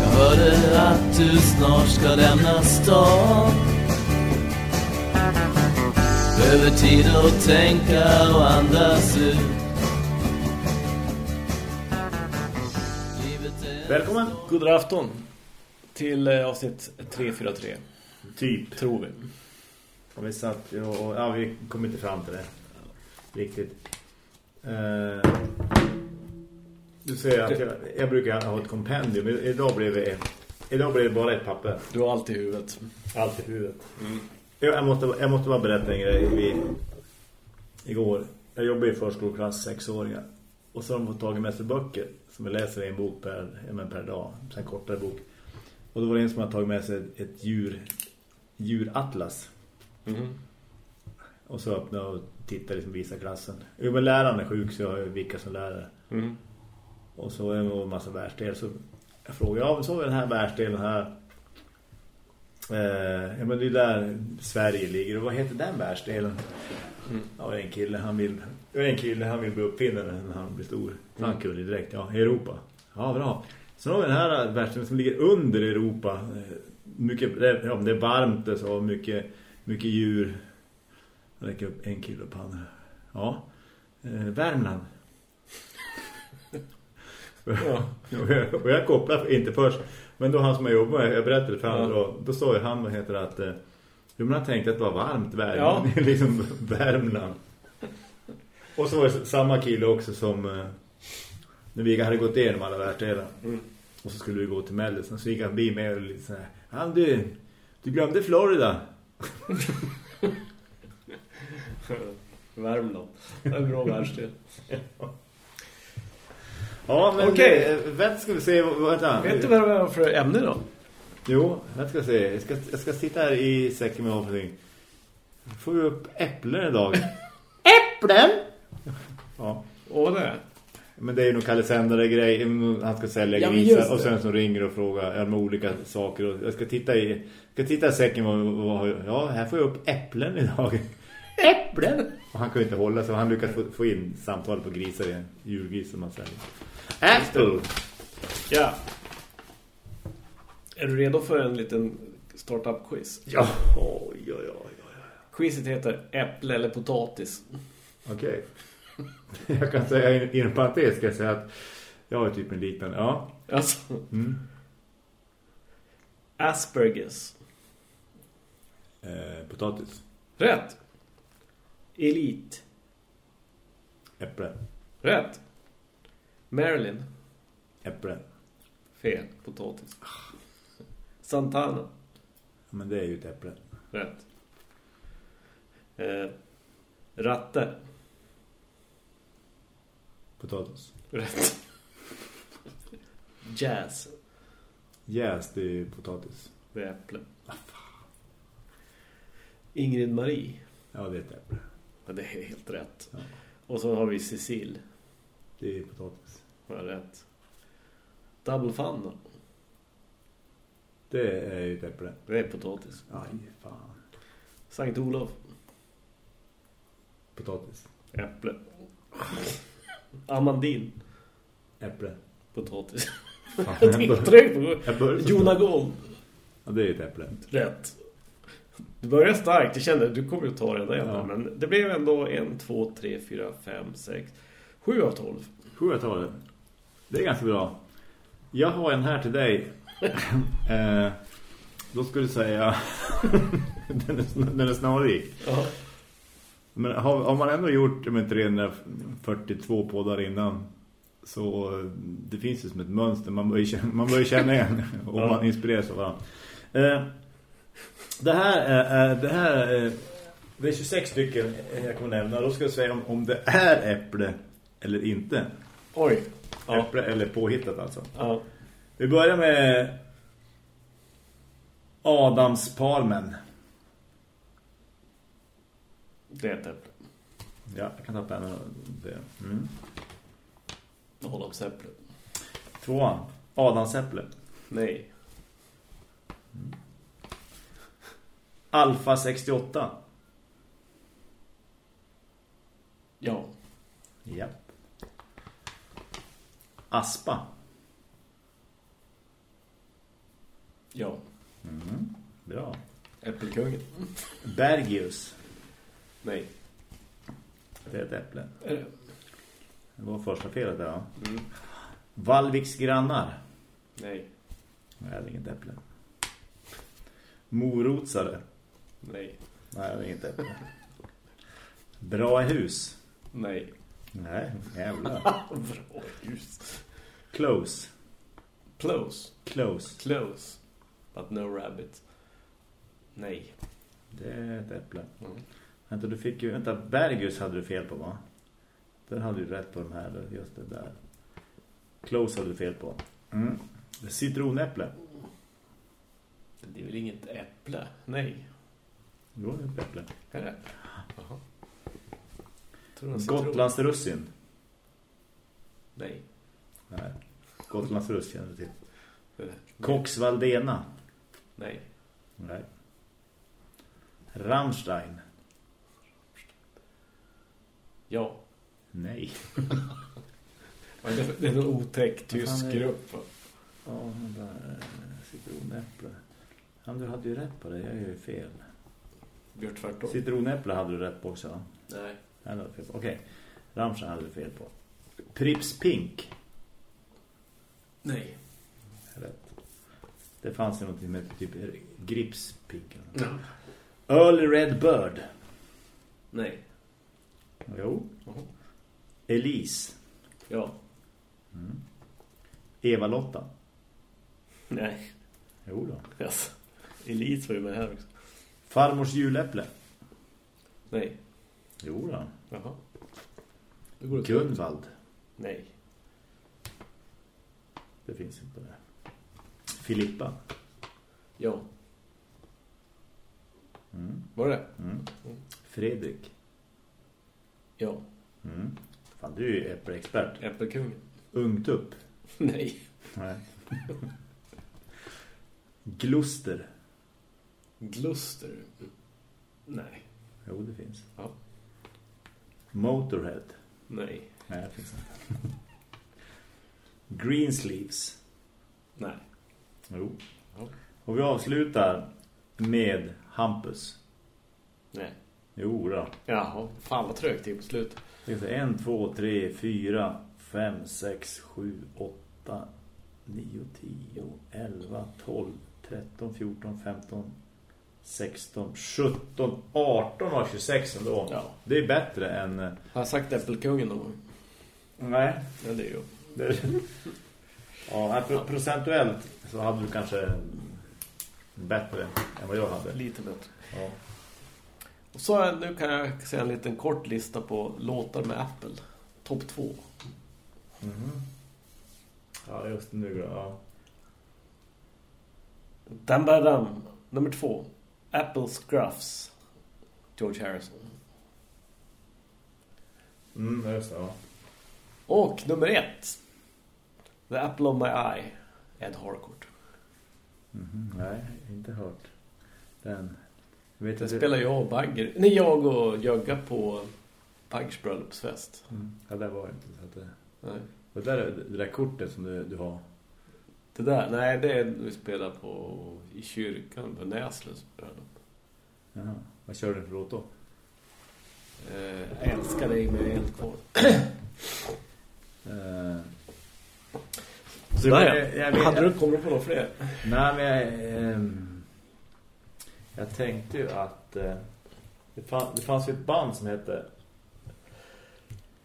Jag hörde att du snart ska lämna stan Behöver tid att tänka och andas ut Välkommen! God afton till eh, avsnitt 343, Typ. tror vi. Och vi satt och, och ja, vi kom inte fram till det. Riktigt. Eh, du säger att jag, jag brukar ha ett kompendium. Idag blev det, idag blev det bara ett papper. Du har allt i huvudet. Allt i huvudet. Jag, jag, måste, jag måste bara berätta en grej. Vi, igår, jag jobbar i förskoleklass sexåringar. Och så har de fått tag i med sig böcker som vi läser i en bok per, men per dag. En kortare bok. Och då var det en som har tagit med sig ett djur, djuratlas. Och så öppnade och tittade liksom visa klassen. Jo, men läraren är sjuk så jag har ju vilka som lärare. Mm. Och så är det en massa världsdel. Så jag frågade, ja så vi den här världsdelen här. Eh, ja men det är där Sverige ligger. Och vad heter den världsdelen? Ja, det är en kille, han vill, det är en kille, han vill bli uppfinnare när han blir stor. Mm. Han kunde direkt, ja, Europa. Ja, bra. Sen har vi den här världsdelen som ligger under Europa. Eh, Mycket, ja, det är varmt och så, mycket, mycket djur. Räcker upp en kilo handen. Ja. Eh, Värmland. Ja. och, jag, kopplar inte först. Men då han som jag jobbar med, jag berättade för honom. Ja. Då, då sa ju han, vad heter att... Eh, jo, men han tänkte att det var varmt Ja. Värmland. liksom Värmland. Och så var det samma kille också som... Eh, när vi hade gått igenom alla världsdelar. Mm. Och så skulle vi gå till Mellisen. Så gick han bi med och lite så här. Han du, du glömde Florida. Värmland. Det är en bra världsdel. Ja, men Okej. eh, vänta ska vi se. vad- Vänta. Vet du vad det var för ämne då? Jo, vänta ska vi se. Jag ska, jag ska sitta här i säcken med någonting. Får vi upp äpplen idag? äpplen? Ja. Åh, det. Men det är ju nog Kalle Sändare grej. Han ska sälja Ja, men grisar och sen som ringer och frågar ja, med olika saker. Och jag ska titta i, ska titta i säcken. Vad, ja, här får jag upp äpplen idag. äpplen? Och han kunde inte hålla sig. Han lyckades få, få in samtal på grisar i en julgris som man säljer. Apple! Ja. Är du redo för en liten startup-quiz? Ja, oj, oj, oj. oj. Quizet heter äpple eller potatis. Okej. Jag kan säga inom parentes ska jag säga att jag har typ en liknande. Ja. Alltså, Mm. Aspergers. Eh, potatis. Rätt. Elite. Äpple. Rätt. Marilyn. Äpple. Fel. Potatis. Santana. Men det är ju ett äpple. Rätt. Eh, ratte. Potatis. Rätt. Jazz. Jäs, det är ju potatis. Det är äpple. Ingrid Marie. Ja, det är ett äpple. Ja, det är helt rätt. Ja. Och så har vi Cecil. Det är potatis. Ja, rätt. Double Fun då? Det är ju ett äpple. Det är potatis. Aj, fan. Sankt Olof. Potatis. Äpple. Amandin. Äpple. Potatis. Fan, Jag jag bör- jag Jonagol. Ja, det är ett äpple. Rätt. Du börjar starkt, jag kände du kommer att ta det där Ja. Men det blev ändå en, två, tre, fyra, fem, sex, sju av tolv. Sju jag tar det. Det är ganska bra. Jag har en här till dig. eh, då skulle du säga... den, är, den är snarlik. Ja. Men har, har man ändå gjort med 342 poddar innan så eh, det finns ju som ett mönster man börjar känna, man börjar känna igen och Ja. man inspireras av varandra. Eh, det här är, det här är, det är 26 stycken jag kommer nämna. Då ska jag säga om, om det är äpple eller inte. Oj. Ja. Äpple eller påhittat alltså. ja. Vi börjar med Adamspalmen. Det är ett äpple. Ja, jag kan ta pennan och det. Mm. Adamsäpple. Tvåan. Adamsäpple. Nej. Alfa 68. Ja. Japp. Aspa. Ja. Bra. Äppelkungen. Bergius. Nej. Det är ett äpple. Är det? Det var första felet där, ja. Mm. Valviks grannar. Nej. Nej, det är inget äpple. Morotsare. Nej. Nej, det är äpple. Bra hus. Nej. Nej, jävlar. Bra ljus. Close. Close. Close. Close. But no rabbit. Nej. Det är ett äpple. Mm. Vänta, du fick ju... Vänta, Bergius hade du fel på, va? Den hade du rätt på de här, just det där. Close hade du fel på. Mm. Citronäpple. Det är väl inget äpple? Nej. Jo, det är ett äpple. Är det? Jaha. Tror du? Gotlandsrussin. Nej. Nej. Gotlandsruss känner du till. Koksvaldena. Nej. Nej. Rammstein. Ja. Nej. Det är en otäck tysk är grupp. Ja, den där citronäpple. Han, du hade ju rätt på det, jag gör ju fel. Gör tvärtom. Citronäpple hade du rätt på också, va? Nej. Nej, det hade du fel på. Okej, Rammstein hade du fel på. Prips Pink. Nej. Rätt. Det fanns ju någonting med typ Grips Pink. Ja. Early Red Bird. Nej. Jo. Jaha. Elise. Ja. Eva-Lotta. Nej. Jo då. Yes. Elise var ju med här också. Farmors juläpple. Nej. Jo då. Jaha. Det går det Gunvald. Nej. Det finns inte där. Filippa. Ja. Mm. Var det? Mm. Fredrik. Ja. Mm. Fan, du är ju äppelexpert. Äppelkungen. Ungtupp. Nej. Nej. Gluster. Gluster. Nej. Jo, det finns. Ja. Motorhead. Nej. Nej, det finns inte. Greensleeves. Nej. Jo. Ja. Och vi avslutar med Hampus. Nej. Jo då. Jaha. Fan vad trögt det är på slutet. Det är 1, 2, 3, 4, 5, 6, 7, 8, 9, 10, 11, 12, 13, 14, 15, 16, 17, 18 och 26 ändå. Ja. Det är bättre än... Har jag sagt Äppelkungen någon gång? Nej. Ja, det är ju. Det... ja, pro- procentuellt så hade du kanske bättre än vad jag hade. Lite bättre. Ja. Och så nu kan jag säga en liten kort lista på låtar med Apple. Topp två. ja, just nu. Ja. Dam, dam, dam. Nummer två. Apple Scruffs. George Harrison. Mm, just det, ja. Och nummer ett. The Apple of My Eye. Ed Harcourt. Mhm, Nej, inte hört den. Vet Det att spelar jag och Bagger. Nej, jag och Jögga på Baggers bröllopsfest. Mm. Ja, det var inte så att det... Nej. Och det, där, det där kortet som du, du har. Det där, nej det är vi spelar på i kyrkan på Näslös bröllop. Jaha. Vad kör du för låt då? Eh, älskar dig med eldkvar. Eh, Så jag- där, jag- jag ja. vet- Hade du kommit på några fler? Nej, men jag, ehm, jag tänkte ju att eh, det, fann, det fanns ju ett band som hette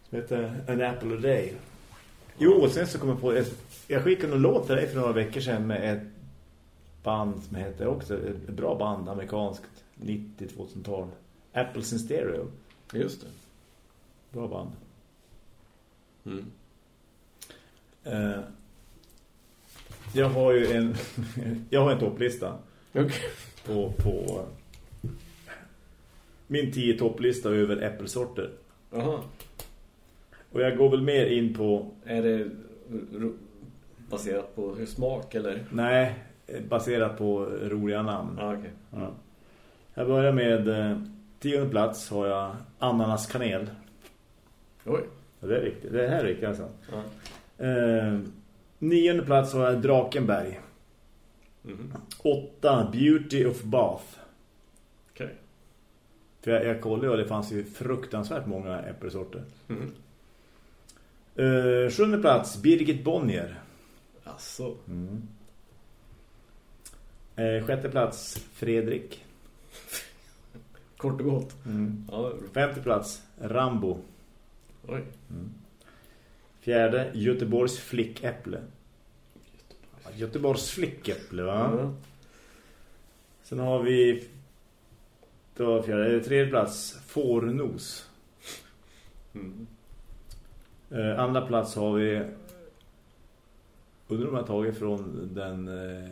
som hette An Apple a Day. Jo, och sen så kom jag på jag, jag skickade en låt till dig för några veckor sedan med ett band som heter också ett bra band, amerikanskt 90-2000-tal. Apples in Stereo. Just det. Bra band. Mm. Eh, jag har ju en jag har en topplista. Okej. på, på min 10 topplista över äppelsorter. Jaha. Och jag går väl mer in på, Är det baserat på hur smak eller? nej, baserat på roliga namn. Ja, okej. Ja. Jag börjar med eh, tionde plats har jag ananas kanel. Oj. Det är riktigt. Det här är riktigt alltså. Ja. Eh, nionde plats har jag Drakenberg. Mhm. Åtta, Beauty of Bath. Okej. För jag, jag kollade och det fanns ju fruktansvärt många äppelsorter. Mhm. Eh, sjunde plats, Birgit Bonnier. Alltså. Mm. Eh, sjätte plats, Fredrik. Kort och gott. Mm. Ja, det. Femte plats, Rambo. Oj. Fjärde, Göteborgs flickäpple. Ja, Göteborgs flickäpple, va? Ja. Sen har vi då fjärde, tredje plats, Fårnos. Mm. Eh, andra plats har vi undrar om jag tagit från den eh,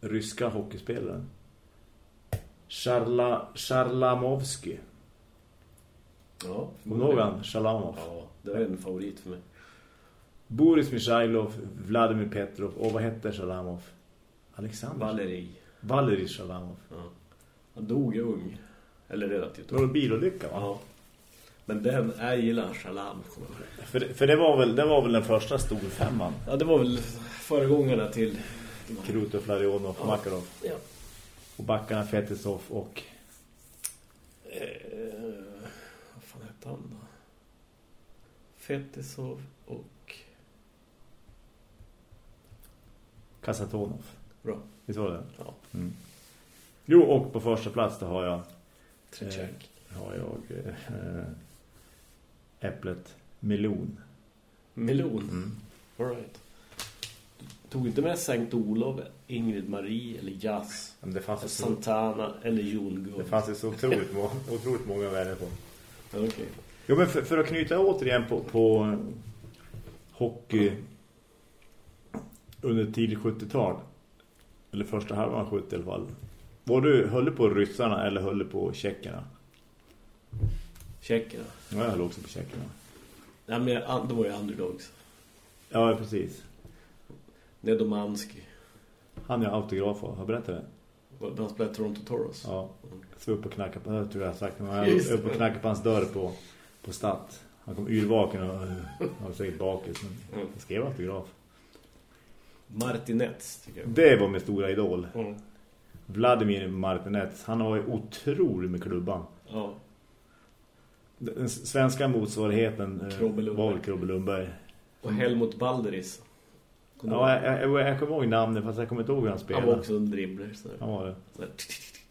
ryska hockeyspelaren. Charla, Charlamovski. Ja. Han? Charlamov. Ja, det är en favorit för mig. Boris Mishailov, Vladimir Petrov och vad hette Charlamov? Alexander? Valeri. Valerij Charlamov. Ja. Han dog ung. Eller relativt Det var ung. en bilolycka va? Ja. Men den är gillar Shalam. jag. För, för det, var väl, det var väl den första storfemman. Ja, det var väl föregångarna till... Krutov, Flarionov, Ja. Makarov. Ja. Och backarna Fetisov och Eh, vad fan hette han då? Fetisov och... Kasatonov. Bra. Visst var det? Ja. Mm. Jo, och på första plats då har jag Tretjak. har jag eh, äpplet melon. Melon. Mm. All right. Tog inte med Sankt Olof, Ingrid Marie eller Jazz, Men det fanns ju så, Santana eller Jon det fanns ju så otroligt, må, otroligt många vänner på. Okej. Jo, men för, för att knyta återigen på, på hockey under tidigt 70-tal eller första halvan av 70 i alla fall. Var du, höll på ryssarna eller höll du på tjeckerna? Tjeckerna. Ja, jag höll också på tjeckerna. Nej, men jag- de var ju underdogs. Ja, precis. Nedomanski. Han jag autograf av, har berättat det? Han spelade Toronto Toros. Ja. Så upp och knacka på, jag tror jag har sagt det, men var upp och knacka på hans dörr på, på Statt. Han kom yrvaken och han var säkert bakis, men Mm. jag skrev autograf. Martinets, tycker jag. Det var min stora idol. Mm. Vladimir Martinez, han var ju otrolig med klubban. Ja. Den svenska motsvarigheten eh, Krobbe Lundberg. var väl Krobbe Lundberg. Och Helmut Balderis. Ja, jag, jag, jag kommer ihåg namnet fast jag kommer inte ihåg hur han Han spelade. var också en dribbler. Han var det.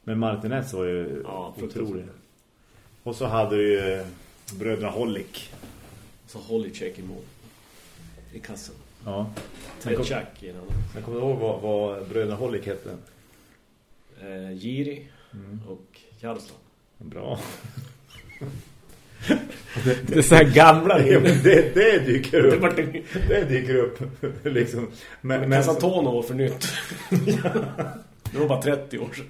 Men Martinez var ju Ja, otrolig. Och så hade du ju eh, bröderna Hollick. Så Holicek i mål. I kassen. Ja. Tretjak i en annan. jag kommer ihåg vad, vad bröderna Hollick hette. Eh, Giri Mm. och Jaroslav. Bra. Det är så här gamla Ja, det, det dyker upp. det. Dyker upp. liksom. Men, Men men, Casatono var för nytt. Det var bara 30 år sedan.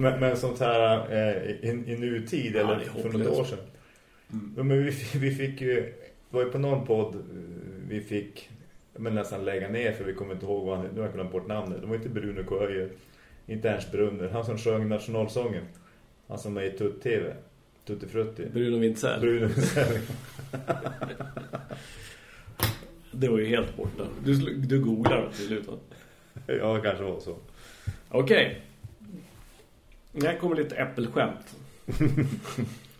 men, men sånt här eh, i, i nutid Ja, eller för några hopplöst. år sedan. Mm. Ja, men vi, vi fick ju, var ju på någon podd eh, vi fick men nästan lägga ner för vi kommer inte ihåg vad han, nu har jag glömt bort namnet. Det var inte Bruno Köjer, inte Ernst Brunner, han som sjöng nationalsången. Han som är i Tutt-TV. Tutti Frutti. Bruno Wintzell. Bruno Det var ju helt borta. Du, du googlar till slut. Ja, kanske var så. Okej. Här kommer lite äppelskämt.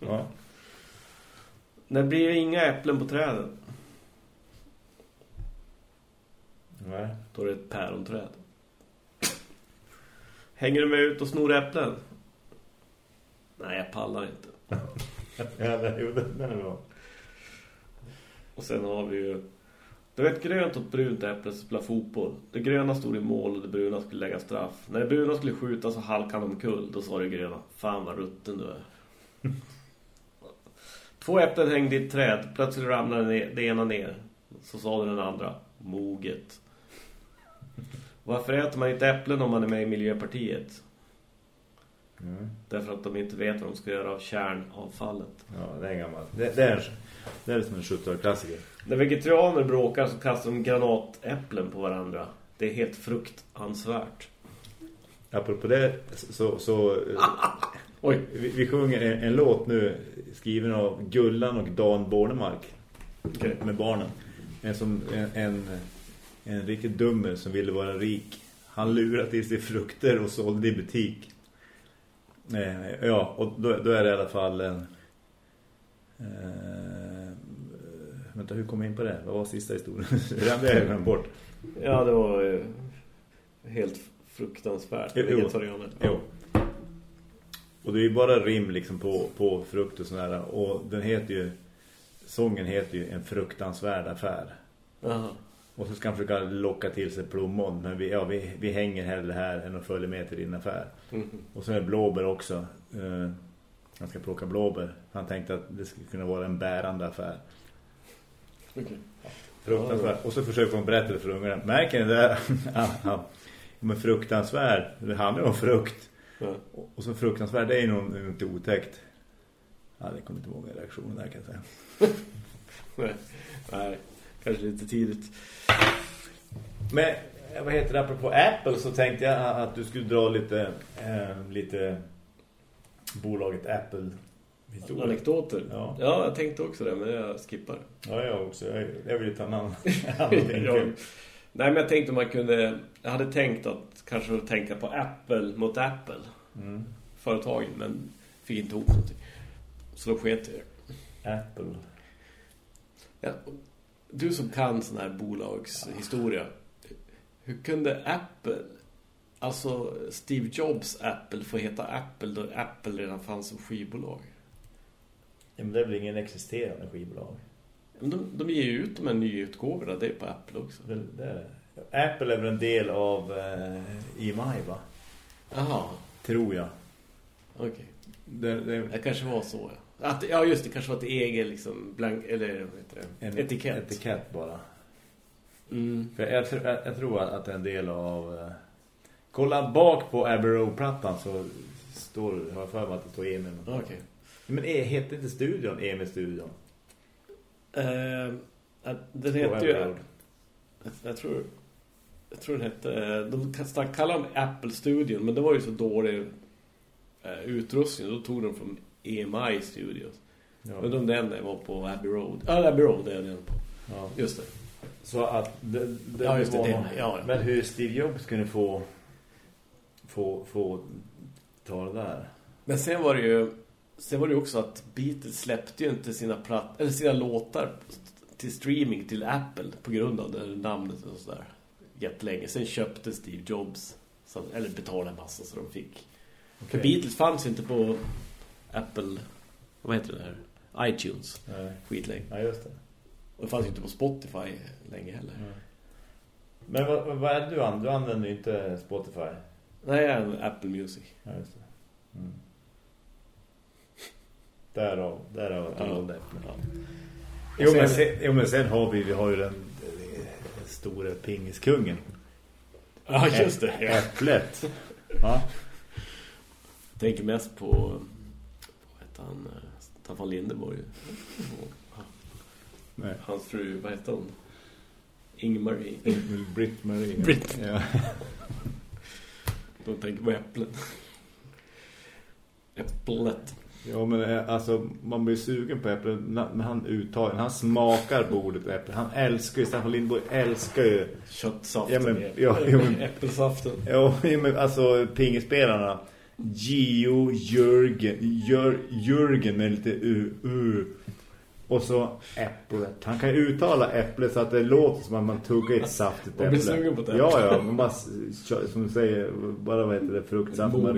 Ja. När blir det inga äpplen på träden? Nej. Då är det ett päronträd. Hänger du med ut och snor äpplen? Nej, jag pallar inte. Den, jo, den är bra. Och sen har vi ju... Det var ett grönt och ett brunt äpple som spelade fotboll. Det gröna stod i mål och det bruna skulle lägga straff. När det bruna skulle skjuta så halkade han omkull. Då sa det gröna, fan vad rutten du är. Två äpplen hängde i ett träd. Plötsligt ramlade ner- det ena ner. Så sa den andra, moget. Varför äter man inte äpplen om man är med i Miljöpartiet? Mm. Därför att de inte vet vad de ska göra av kärnavfallet. Ja, det är gammalt. Det, det, är, det är som en 70-klassiker. När vegetarianer bråkar så kastar de granatäpplen på varandra. Det är helt fruktansvärt. Apropå det så, så Oj. vi, vi sjunger en, en låt nu skriven av Gullan och Dan Bornemark Okej. med barnen. en, som, en, en, en riktigt dummer som ville vara rik. Han lurade till sig frukter och sålde i butik. Eh, ja, och då, då är det i alla fall en... Eh, vänta, hur kom jag in på det? Vad var sista historien? Den där jag bort. Ja, det var eh, helt fruktansvärt. Jo. Vegetarianer. Jo. Och det är ju bara rim liksom på, på frukt och sådär. Och den heter ju... Sången heter ju En fruktansvärd affär. Jaha. Och så ska han försöka locka till sig plommon. Men vi, ja, vi, vi hänger hellre här än att följa med till din affär. Mhm. Och så är det blåbär också. Eh, han ska plocka blåbär. Han tänkte att det skulle kunna vara en bärande affär. Okej. Fruktansvärt. Och så försöker hon berätta det för ungarna. Märker ni det där? Men fruktansvärd. Det handlar om frukt. Ja. Och- så fruktansvärd, det är nog inte otäckt. Ja, det kommer inte ihåg reaktionen där kan jag säga. Nej. Nej, kanske lite tidigt. Men eh, vad heter det, apropå Apple så tänkte jag att du skulle dra lite, eh, lite bolaget Apple historia. Anekdoter. Ja. ja, jag tänkte också det, men jag skippar. Ja, jag också. Jag, jag vill ta en annan. Ja. Nej, men jag tänkte man kunde... Jag hade tänkt att kanske tänka på Apple mot Apple. Mm. Företagen, men fick inte ihop någonting. Så då sket jag. Apple. Ja, du som kan sån här bolagshistoria. Hur kunde Apple, alltså Steve Jobs Apple, få heta Apple då Apple redan fanns som skivbolag? Ja, men det är väl ingen existerande skivbolag. De, de ger ju ut de här nyutgåvorna, det är på Apple också. Det, det är det. Apple är väl en del av eh, EMI va? Jaha, Tror jag. okej. Det, det, Det kanske var så, ja. Att, ja, just det, kanske var ett eget liksom, blank, eller vad heter det? en etikett. etikett bara. Mm. För jag, tror- jag, jag tror att det är en del av... Eh, kolla bak på Abbey Road-plattan så står har jag för mig att det står Emil. Okej. Men är, heter inte studion Emil-studion? Eh, att den heter ju... Jag, jag tror... Jag tror den hette... eh, De kallar dem Apple-studion, men det var ju så dålig eh, utrustning. Då tog de från EMI Studios. Ja. Men de den var på Abbey Road. Ja, Abbey Road är den på. Ja. Just det. Så att det, det Ja, just det, var det- ja, ja. Men hur Steve Jobs kunde få få, få ta det där. Men sen var det ju sen var det ju också att Beatles släppte ju inte sina platt, eller sina låtar till streaming till Apple på grund av det namnet och sådär. Jättelänge. Sen köpte Steve Jobs så, eller betalade en massa så de fick. För Okej. Beatles fanns ju inte på Apple vad heter det här? iTunes. Nej. Skitlänge. Ja, just det. Och det fanns ju inte på Spotify länge heller. Men vad, vad- är det du använder? Du använder ju inte Spotify. Nej, jag är Apple Music. Ja, just det. Mm. Därav, därav att du valde. Ja. Jo, men sen- jo, men sen har vi, vi har ju den, den stora pingiskungen. Ja, just det. Äpplet. Ja. Jag tänker mest på han? eh, Staffan Lindeborg. Och Nej. Hans fru, vad heter hon? Ingmarie. Britt-Marie. Britt. Ja. De tänker på äpplen. Äpplet. ja, men eh, alltså man blir sugen på äpplen när han uttalar, han smakar på ordet äpple. Han älskar ju, Staffan Lindborg älskar ju Köttsaften Ja, men- ja, jo, men- äppelsaften. Ja, men alltså pingispelarna Gio, Jörgen Jör, Jörgen med lite u, u Och så äpplet Han kan uttala äpplet så att det låter som att man tuggar ett saftigt Man äpple blir sugen på äpple. Ja, ja, man bara, som du säger Bara vad heter det, fruktsaft man.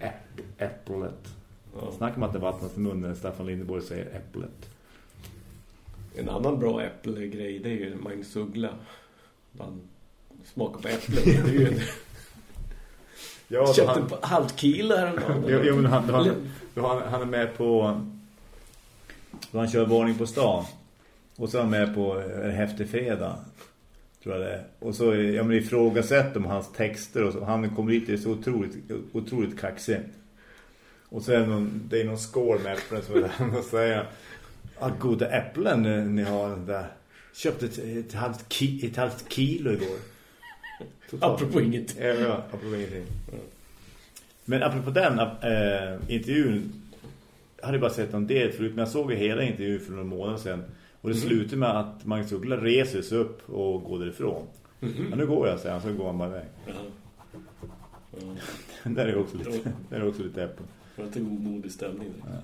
Äpp, Äpplet Ja. Snackar man inte vattnas i munnen när Staffan Lindeborg säger äpplet En annan bra äppelgrej det är ju Magnus Uggla. Man smakar på äpplen. Det är ju Ja, Köpte han, på halvt kilo häromdagen. jo, jo, men han, då han, då han, han är med på då han kör varning på stan och så är han med på en häftig fredag tror jag det är. Och så ja, men ifrågasätter om hans texter och så. Han kommer dit och är så otroligt, otroligt kaxig. Och så är det någon, det är någon skål med äpplen som är där och säger ah, goda äpplen ni, ni har där. Köpte ett, ett, halvt ki, ett halvt kilo igår. Apropå inget. Ja, ja, apropå ingenting. Men apropå den äh, intervjun jag hade bara sett en del förut, men jag såg hela intervjun för några månader sedan. Och det slutar med att Magnus Uggla reser sig upp och går därifrån. Mhm. Ja, nu går jag, säger han, så går han bara iväg. Ja. Ja. där är också lite, där är också lite äppel. Det var inte god modig stämning. där.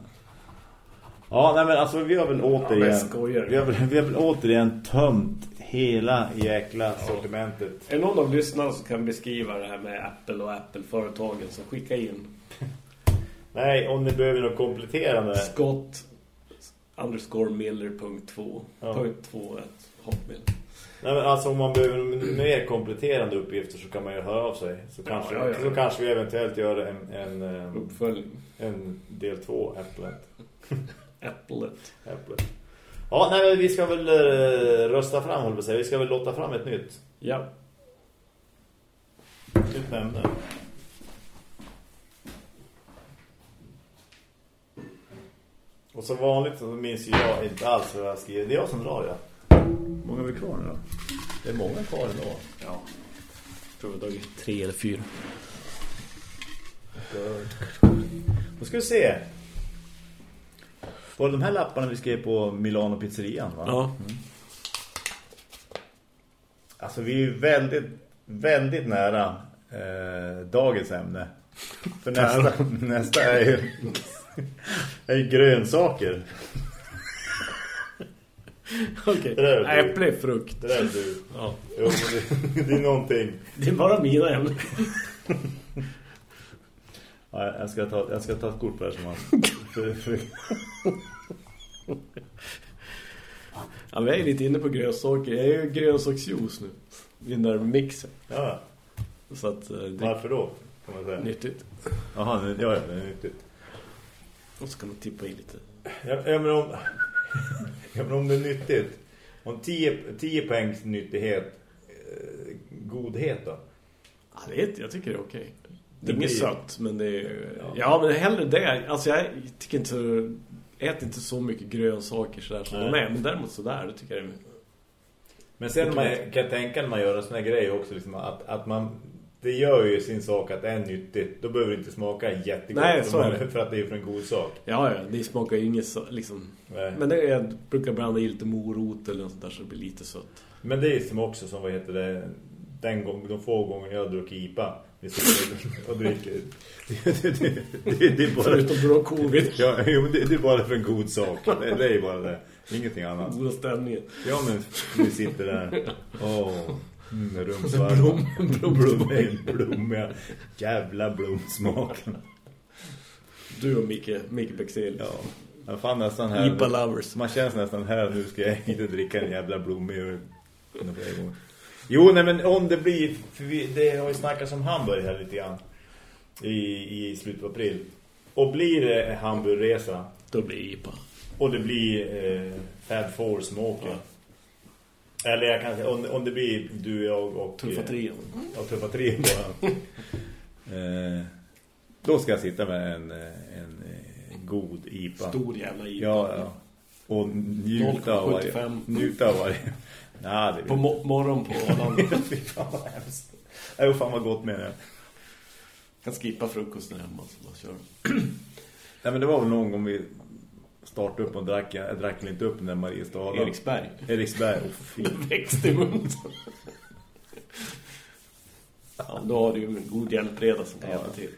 Ja, nej men alltså vi har väl återigen skojar. vi, har väl, vi har väl återigen tömt hela jäkla sortimentet. Är någon av lyssnarna som kan beskriva det här med Apple och Apple-företagen så skicka in Nej, om ni behöver något kompletterande. Scott underscore Miller punkt två Ja. punkt två ett hotmail. Nej men alltså om man behöver mer kompletterande uppgifter så kan man ju höra av sig. Så kanske, ja, ja. Så kanske vi eventuellt gör en, en, eh, Uppföljning. en del två äpplet. Applet. äpplet. Ja, nej men vi ska väl eh, rösta fram, håller på säga. Vi ska väl låta fram ett nytt. Ja. Nytt ämne. Och som vanligt så minns ju jag inte alls vad jag skriver. Det är jag som drar, ja. många är vi kvar nu då? Det är många kvar ändå. Ja. Jag tror det var dag tre eller fyra. Då ska vi se. Var det de här lapparna vi skrev på Milano pizzerian va? Ja. Alltså vi är ju väldigt, väldigt nära eh, dagens ämne. För nästa, nästa är ju, är ju grönsaker. Okej. Du. Äpple frukt. Det där är du. Ja. Jo, det, det är någonting. Det är bara mina ämnen. Ja, jag, ska ta, jag ska ta ett kort på det här som man... För, för, Ja, vi är lite inne på grönsaker. Jag är ju grönsaksjuice nu. I den där mixen. ja, Så att eh, det varför då? Kan man säga. nyttigt. Jaha, nu- ja, ja, det är nyttigt. Och så kan man tippa i lite. Ja, ja, men om, ja, men om det är nyttigt. Om 10, 10 poängs nyttighet, eh, godhet då? Ja, det är, jag tycker det är okej. Det blir- sött, men det är... Ja. Ja, men hellre det. Alltså jag tycker inte... Äter inte så mycket grönsaker sådär som Nej. de är. Men däremot sådär, det tycker jag är... Men sen man, kan jag tänka när man gör en sån här grej också liksom, att, att man det gör ju sin sak att det är nyttigt. Då behöver det inte smaka jättegott Nej, för så är det. för att det är för en god sak. Ja, ja, det smakar ju inget så, liksom... Nej. Men det är, jag brukar blanda i lite morot eller något sånt där så det blir lite sött. Men det är som också som vad heter det den gång, de få gånger jag druckit IPA vi sitter och dricker det, det, det, det, det är bara Förutom broccoli. ja, jo, men det, det är bara för en god sak. Det, det är bara det, ingenting annat. Goda stämningen. ja men vi sitter där. Åh mm, rumsvarma. Blom, blom, blommiga jävla blomsmaken Du och Micke, Micke Bexelius. ja jag fan nästan här IPA lovers. Man känns nästan här. Nu ska jag inte dricka en jävla blommig några gånger. Jo, nej men om det blir för vi, det har ju snackats om Hamburg här lite grann i, i slutet av april. Och blir det Hamburgresa Då blir det IPA. och det blir eh, Fab Four som åker. Eller jag kan om, om det blir du, jag och Tuffa eh, trion. Ja, tuffa bara. eh, då ska jag sitta med en, eh, en, eh, god IPA. Stor jävla IPA. Ja, ja. Och njuta av varje. 0,75. Njuta av varje. Nej, det På mo- morgon på Arlanda. Fy fan vad hemskt. Nej, fan vad gott med det. kan skippa frukosten hemma så bara kör. Nej, men det var väl någon gång vi startade upp och drack. Jag drack inte upp den där Mariestad. Eriksberg. Eriksberg. Oh, fy. Växt i munnen. Ja, då har du ju en god hjälpreda som kan Ja. hjälpa till.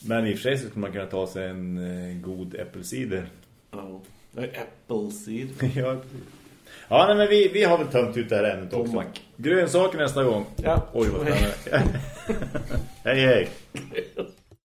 Men i och för sig så skulle man kunna ta sig en eh, god äppelcider. Ja. Cider. ja, ja nej, men vi, vi har väl tömt ut det här ämnet också. Tomac. Grönsaker nästa gång. Ja. Oj, vad spännande. hej, hej.